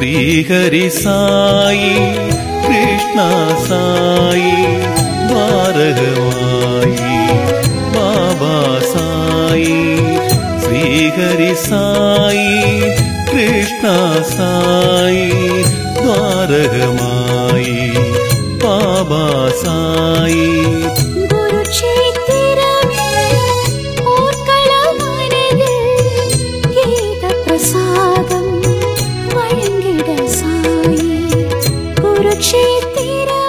ശ്രീഹരി സായി കൃഷ്ണ സായി ദ്വാരകമായി ബാബാ സായി ശ്രീഹരി സായി കൃഷ്ണ സായി ദ്വാരകമായി ബാബാ സായി क्षेत्र